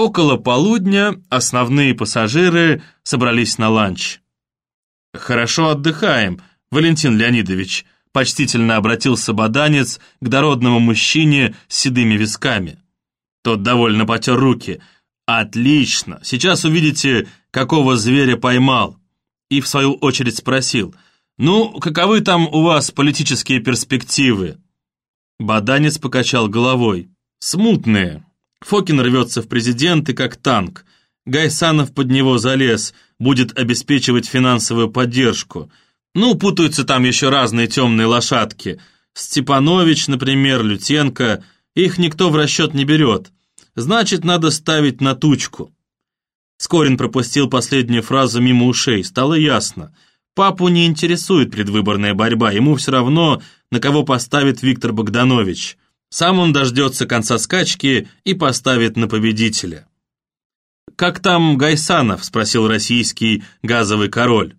Около полудня основные пассажиры собрались на ланч. «Хорошо отдыхаем, Валентин Леонидович», почтительно обратился баданец к дородному мужчине с седыми висками. Тот довольно потер руки. «Отлично! Сейчас увидите, какого зверя поймал!» И в свою очередь спросил, «Ну, каковы там у вас политические перспективы?» Баданец покачал головой. «Смутные. Фокин рвется в президенты, как танк. Гайсанов под него залез, будет обеспечивать финансовую поддержку. Ну, путаются там еще разные темные лошадки. Степанович, например, Лютенко, их никто в расчет не берет. Значит, надо ставить на тучку. Скорин пропустил последнюю фразу мимо ушей, стало ясно. Папу не интересует предвыборная борьба, ему все равно, на кого поставит Виктор Богданович. Сам он дождется конца скачки и поставит на победителя. «Как там Гайсанов?» – спросил российский газовый король.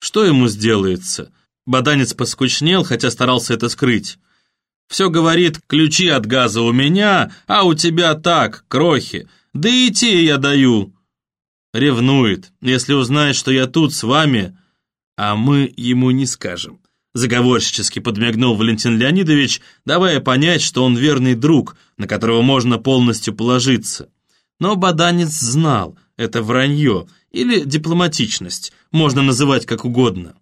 Что ему сделается? Баданец поскучнел, хотя старался это скрыть. Все говорит, ключи от газа у меня, а у тебя так, крохи. Да и те я даю. Ревнует, если узнает, что я тут с вами, а мы ему не скажем. Заговорщически подмигнул Валентин Леонидович, давая понять, что он верный друг, на которого можно полностью положиться. Но Баданец знал, это вранье или дипломатичность, можно называть как угодно.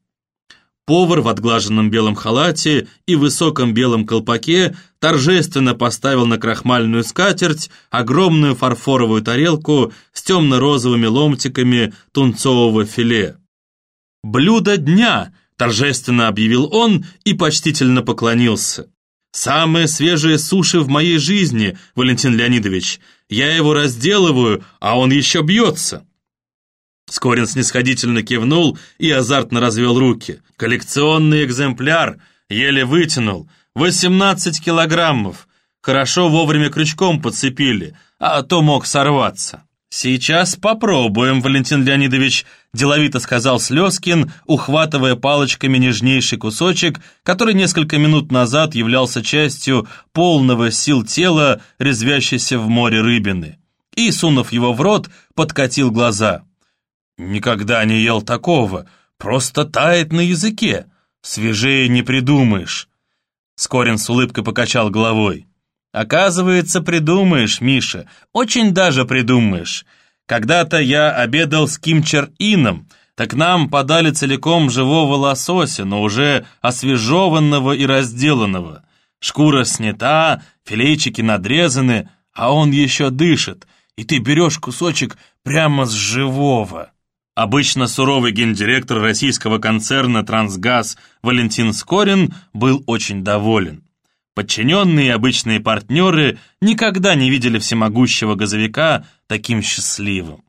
Повар в отглаженном белом халате и высоком белом колпаке торжественно поставил на крахмальную скатерть огромную фарфоровую тарелку с темно-розовыми ломтиками тунцового филе. «Блюдо дня!» – торжественно объявил он и почтительно поклонился. «Самые свежие суши в моей жизни, Валентин Леонидович. Я его разделываю, а он еще бьется». Скорин снисходительно кивнул и азартно развел руки. «Коллекционный экземпляр, еле вытянул, 18 килограммов. Хорошо вовремя крючком подцепили, а то мог сорваться». «Сейчас попробуем, Валентин Леонидович», – деловито сказал Слезкин, ухватывая палочками нежнейший кусочек, который несколько минут назад являлся частью полного сил тела, резвящейся в море рыбины. И, сунув его в рот, подкатил глаза. «Никогда не ел такого, просто тает на языке. Свежее не придумаешь». Скорин с улыбкой покачал головой. «Оказывается, придумаешь, Миша, очень даже придумаешь. Когда-то я обедал с Ким Чер Ином, так нам подали целиком живого лосося, но уже освежеванного и разделанного. Шкура снята, филейчики надрезаны, а он еще дышит, и ты берешь кусочек прямо с живого». Обычно суровый гендиректор российского концерна «Трансгаз» Валентин Скорин был очень доволен. Подчиненные и обычные партнеры никогда не видели всемогущего газовика таким счастливым.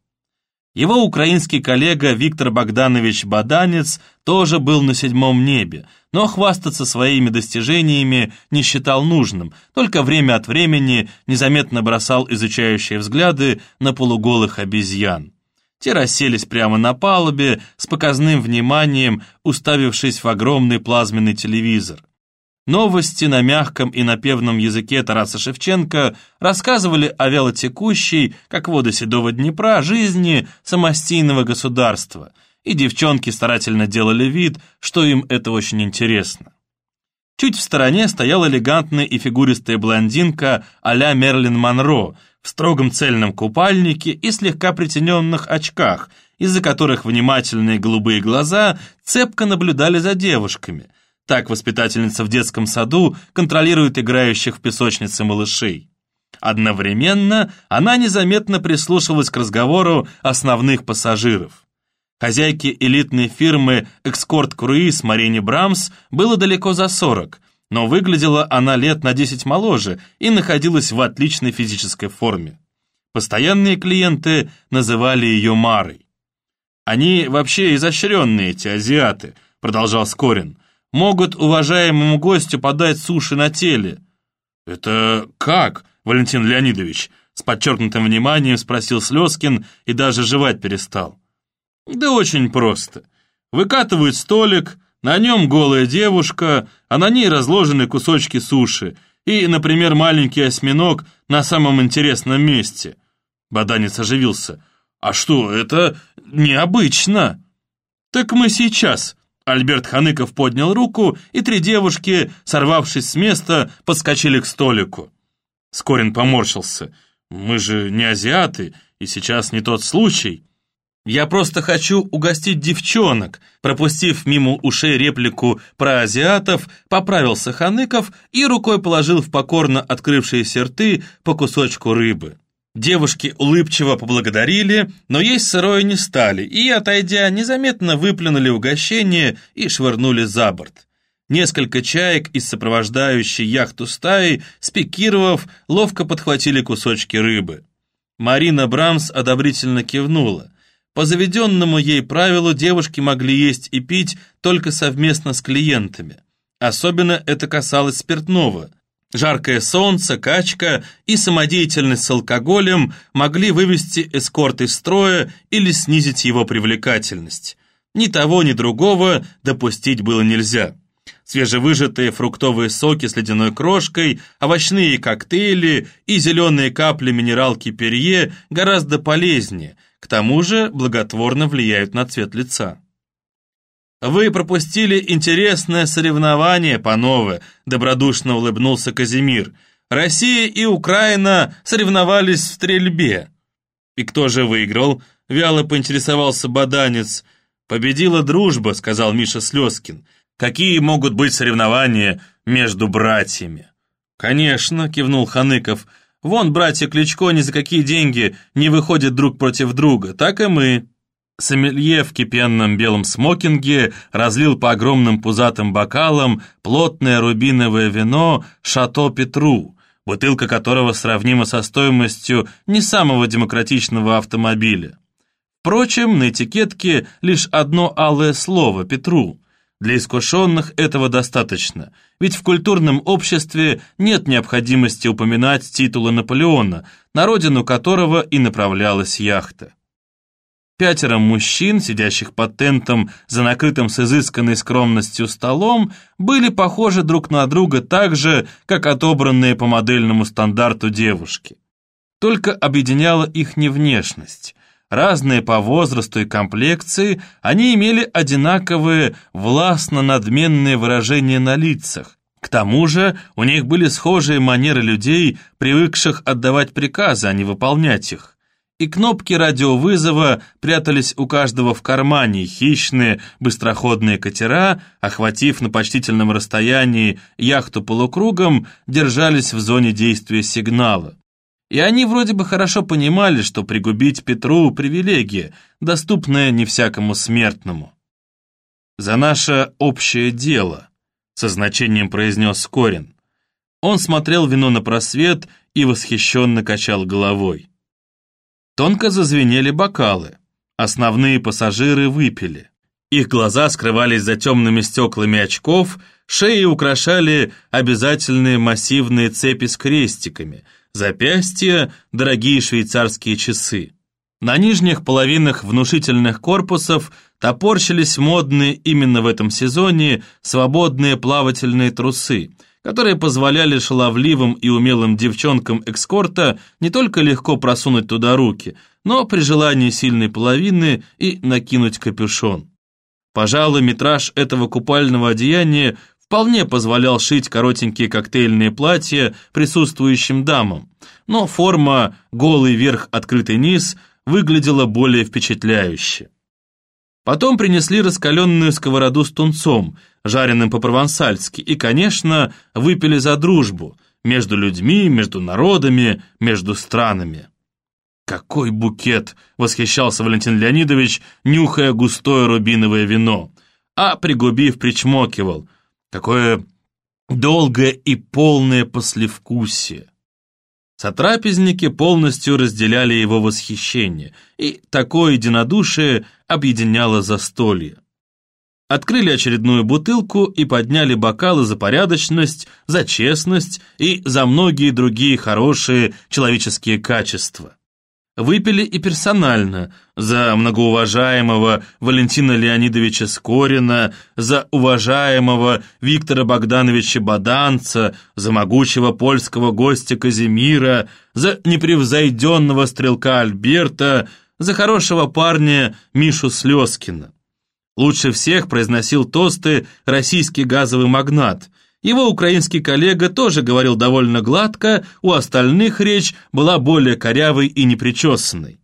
Его украинский коллега Виктор Богданович Баданец тоже был на седьмом небе, но хвастаться своими достижениями не считал нужным, только время от времени незаметно бросал изучающие взгляды на полуголых обезьян. Те расселись прямо на палубе с показным вниманием, уставившись в огромный плазменный телевизор. Новости на мягком и напевном языке Тараса Шевченко рассказывали о вялотекущей, как воды Седого Днепра, жизни самостийного государства, и девчонки старательно делали вид, что им это очень интересно. Чуть в стороне стояла элегантная и фигуристая блондинка а-ля Мерлин Монро в строгом цельном купальнике и слегка притененных очках, из-за которых внимательные голубые глаза цепко наблюдали за девушками. Так воспитательница в детском саду контролирует играющих в песочнице малышей. Одновременно она незаметно прислушивалась к разговору основных пассажиров. Хозяйке элитной фирмы «Экскорт Круиз» Марине Брамс было далеко за 40, но выглядела она лет на 10 моложе и находилась в отличной физической форме. Постоянные клиенты называли ее Марой. «Они вообще изощренные, эти азиаты», — продолжал Скорин. «Могут уважаемому гостю подать суши на теле». «Это как, Валентин Леонидович?» С подчеркнутым вниманием спросил Слезкин и даже жевать перестал. Да очень просто. Выкатывают столик, на нем голая девушка, а на ней разложены кусочки суши и, например, маленький осьминог на самом интересном месте. Баданец оживился. «А что, это необычно!» «Так мы сейчас!» Альберт Ханыков поднял руку, и три девушки, сорвавшись с места, подскочили к столику. Скорин поморщился. «Мы же не азиаты, и сейчас не тот случай». «Я просто хочу угостить девчонок», пропустив мимо ушей реплику про азиатов, поправился Ханыков и рукой положил в покорно открывшиеся рты по кусочку рыбы. Девушки улыбчиво поблагодарили, но есть сырое не стали, и, отойдя, незаметно выплюнули угощение и швырнули за борт. Несколько чаек из сопровождающей яхту стаи, спикировав, ловко подхватили кусочки рыбы. Марина Брамс одобрительно кивнула. По заведенному ей правилу девушки могли есть и пить только совместно с клиентами. Особенно это касалось спиртного. Жаркое солнце, качка и самодеятельность с алкоголем могли вывести эскорт из строя или снизить его привлекательность. Ни того, ни другого допустить было нельзя. Свежевыжатые фруктовые соки с ледяной крошкой, овощные коктейли и зеленые капли минералки перье гораздо полезнее – к тому же благотворно влияют на цвет лица. «Вы пропустили интересное соревнование, панове», добродушно улыбнулся Казимир. «Россия и Украина соревновались в стрельбе». «И кто же выиграл?» — вяло поинтересовался Баданец. «Победила дружба», — сказал Миша Слезкин. «Какие могут быть соревнования между братьями?» «Конечно», — кивнул Ханыков, — Вон братья Кличко ни за какие деньги не выходят друг против друга, так и мы». Сомелье в кипенном белом смокинге разлил по огромным пузатым бокалам плотное рубиновое вино «Шато Петру», бутылка которого сравнима со стоимостью не самого демократичного автомобиля. Впрочем, на этикетке лишь одно алое слово «Петру», для искушенных этого достаточно, ведь в культурном обществе нет необходимости упоминать титулы Наполеона, на родину которого и направлялась яхта. Пятеро мужчин, сидящих под тентом за накрытым с изысканной скромностью столом, были похожи друг на друга так же, как отобранные по модельному стандарту девушки. Только объединяла их не внешность. Разные по возрасту и комплекции, они имели одинаковые властно-надменные выражения на лицах. К тому же у них были схожие манеры людей, привыкших отдавать приказы, а не выполнять их. И кнопки радиовызова прятались у каждого в кармане, хищные быстроходные катера, охватив на почтительном расстоянии яхту полукругом, держались в зоне действия сигнала. И они вроде бы хорошо понимали, что пригубить Петру – привилегия, доступная не всякому смертному. «За наше общее дело», – со значением произнес Скорин. Он смотрел вино на просвет и восхищенно качал головой. Тонко зазвенели бокалы. Основные пассажиры выпили. Их глаза скрывались за темными стеклами очков, шеи украшали обязательные массивные цепи с крестиками – запястья – дорогие швейцарские часы. На нижних половинах внушительных корпусов топорщились модные именно в этом сезоне свободные плавательные трусы, которые позволяли шаловливым и умелым девчонкам экскорта не только легко просунуть туда руки, но при желании сильной половины и накинуть капюшон. Пожалуй, метраж этого купального одеяния вполне позволял шить коротенькие коктейльные платья присутствующим дамам, но форма голый верх, открытый низ выглядела более впечатляюще. Потом принесли раскаленную сковороду с тунцом, жареным по-провансальски, и, конечно, выпили за дружбу между людьми, между народами, между странами. «Какой букет!» — восхищался Валентин Леонидович, нюхая густое рубиновое вино, а, пригубив, причмокивал — Какое долгое и полное послевкусие. Сотрапезники полностью разделяли его восхищение, и такое единодушие объединяло застолье. Открыли очередную бутылку и подняли бокалы за порядочность, за честность и за многие другие хорошие человеческие качества. Выпили и персонально за многоуважаемого Валентина Леонидовича Скорина, за уважаемого Виктора Богдановича Баданца, за могучего польского гостя Казимира, за непревзойденного стрелка Альберта, за хорошего парня Мишу Слезкина. Лучше всех произносил тосты российский газовый магнат – его украинский коллега тоже говорил довольно гладко, у остальных речь была более корявой и непричесанной.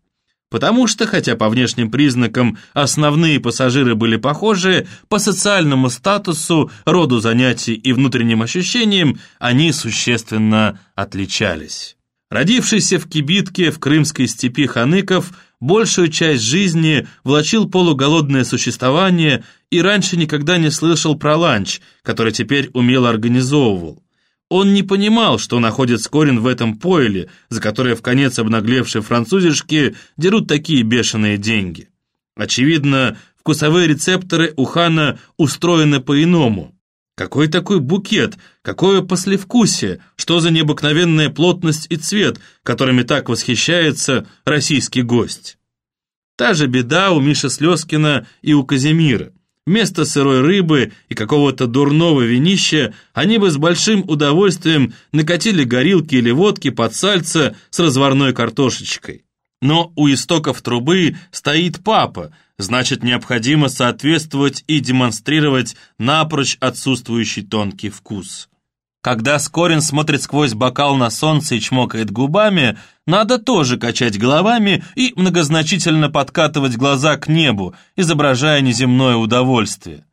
Потому что, хотя по внешним признакам основные пассажиры были похожи, по социальному статусу, роду занятий и внутренним ощущениям они существенно отличались. Родившийся в кибитке в крымской степи Ханыков большую часть жизни влачил полуголодное существование и раньше никогда не слышал про ланч, который теперь умело организовывал. Он не понимал, что находит Скорин в этом пойле, за которое в конец обнаглевшие французишки дерут такие бешеные деньги. Очевидно, вкусовые рецепторы у Хана устроены по-иному. Какой такой букет, какое послевкусие, что за необыкновенная плотность и цвет, которыми так восхищается российский гость. Та же беда у Миши Слезкина и у Казимира. Вместо сырой рыбы и какого-то дурного винища они бы с большим удовольствием накатили горилки или водки под сальце с разварной картошечкой. Но у истоков трубы стоит папа, значит необходимо соответствовать и демонстрировать напрочь отсутствующий тонкий вкус. Когда Скорин смотрит сквозь бокал на солнце и чмокает губами, надо тоже качать головами и многозначительно подкатывать глаза к небу, изображая неземное удовольствие.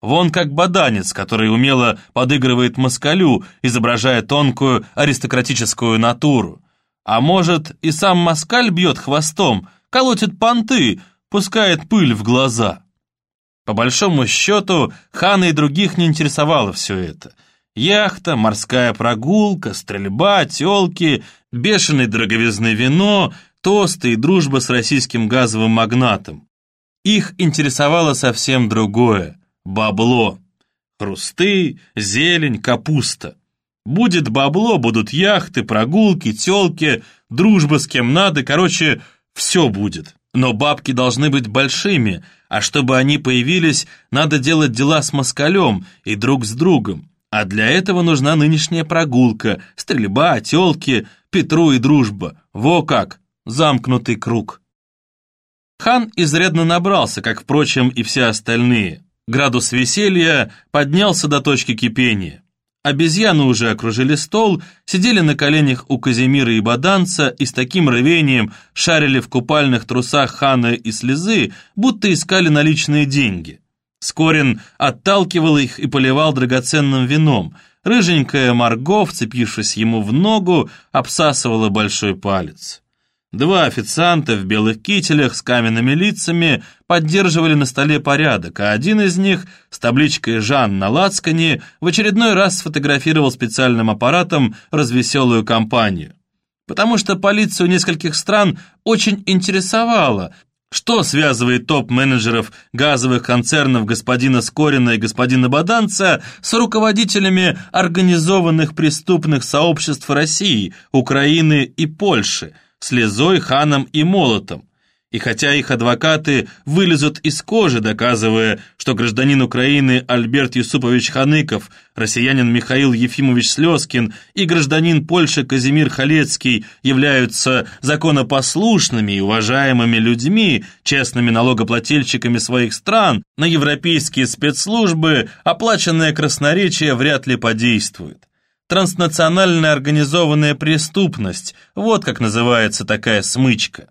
Вон как баданец, который умело подыгрывает москалю, изображая тонкую аристократическую натуру. А может, и сам москаль бьет хвостом, колотит понты, пускает пыль в глаза. По большому счету, хана и других не интересовало все это – Яхта, морская прогулка, стрельба, тёлки, бешеный дороговизны вино, тосты и дружба с российским газовым магнатом. Их интересовало совсем другое – бабло. Хрусты, зелень, капуста. Будет бабло, будут яхты, прогулки, тёлки, дружба с кем надо, короче, все будет. Но бабки должны быть большими, а чтобы они появились, надо делать дела с москалем и друг с другом. А для этого нужна нынешняя прогулка, стрельба, тёлки, Петру и дружба. Во как! Замкнутый круг. Хан изрядно набрался, как, впрочем, и все остальные. Градус веселья поднялся до точки кипения. Обезьяны уже окружили стол, сидели на коленях у Казимира и Баданца и с таким рвением шарили в купальных трусах Хана и слезы, будто искали наличные деньги. Скорин отталкивал их и поливал драгоценным вином. Рыженькая Марго, вцепившись ему в ногу, обсасывала большой палец. Два официанта в белых кителях с каменными лицами поддерживали на столе порядок, а один из них с табличкой «Жан» на лацкане в очередной раз сфотографировал специальным аппаратом развеселую компанию. Потому что полицию нескольких стран очень интересовало, что связывает топ-менеджеров газовых концернов господина Скорина и господина Баданца с руководителями организованных преступных сообществ России, Украины и Польши, Слезой, Ханом и Молотом? И хотя их адвокаты вылезут из кожи, доказывая, что гражданин Украины Альберт Юсупович Ханыков, россиянин Михаил Ефимович Слезкин и гражданин Польши Казимир Халецкий являются законопослушными и уважаемыми людьми, честными налогоплательщиками своих стран, на европейские спецслужбы оплаченное красноречие вряд ли подействует. Транснациональная организованная преступность – вот как называется такая смычка.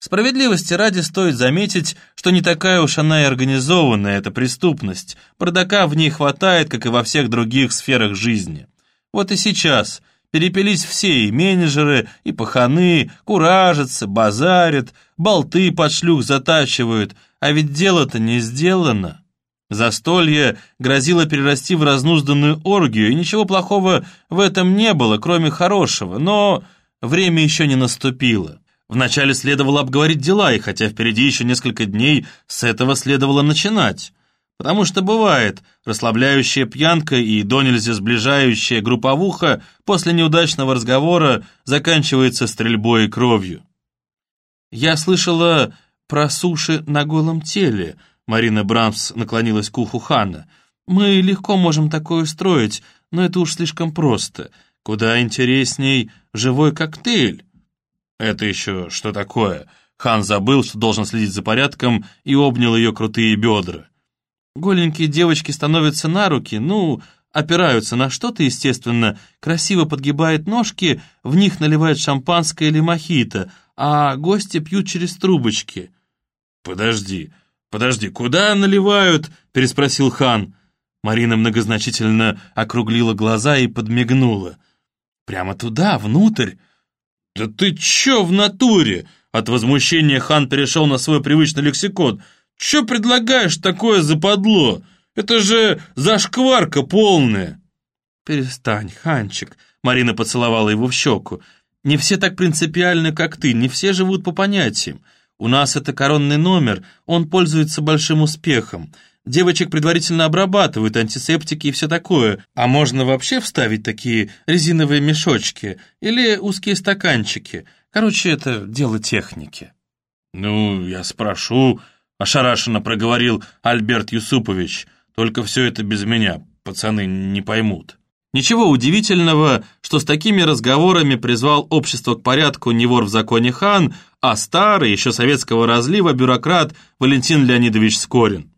Справедливости ради стоит заметить, что не такая уж она и организованная, эта преступность. Продака в ней хватает, как и во всех других сферах жизни. Вот и сейчас перепились все, и менеджеры, и паханы, куражатся, базарят, болты под шлюх затачивают, а ведь дело-то не сделано. Застолье грозило перерасти в разнузданную оргию, и ничего плохого в этом не было, кроме хорошего, но время еще не наступило. Вначале следовало обговорить дела, и хотя впереди еще несколько дней, с этого следовало начинать. Потому что бывает, расслабляющая пьянка и до сближающая групповуха после неудачного разговора заканчивается стрельбой и кровью. Я слышала про суши на голом теле. Марина Брамс наклонилась к уху Ханна. Мы легко можем такое устроить, но это уж слишком просто. Куда интересней живой коктейль. Это еще что такое? Хан забыл, что должен следить за порядком, и обнял ее крутые бедра. Голенькие девочки становятся на руки, ну, опираются на что-то, естественно, красиво подгибают ножки, в них наливают шампанское или мохито, а гости пьют через трубочки. «Подожди, подожди, куда наливают?» — переспросил хан. Марина многозначительно округлила глаза и подмигнула. «Прямо туда, внутрь?» «Да ты чё в натуре?» От возмущения хан перешел на свой привычный лексикон. «Чё предлагаешь такое западло? Это же зашкварка полная!» «Перестань, ханчик!» Марина поцеловала его в щеку. «Не все так принципиальны, как ты, не все живут по понятиям. У нас это коронный номер, он пользуется большим успехом. Девочек предварительно обрабатывают, антисептики и все такое. А можно вообще вставить такие резиновые мешочки или узкие стаканчики. Короче, это дело техники». «Ну, я спрошу», — ошарашенно проговорил Альберт Юсупович. «Только все это без меня, пацаны не поймут». Ничего удивительного, что с такими разговорами призвал общество к порядку не вор в законе хан, а старый, еще советского разлива, бюрократ Валентин Леонидович Скорин.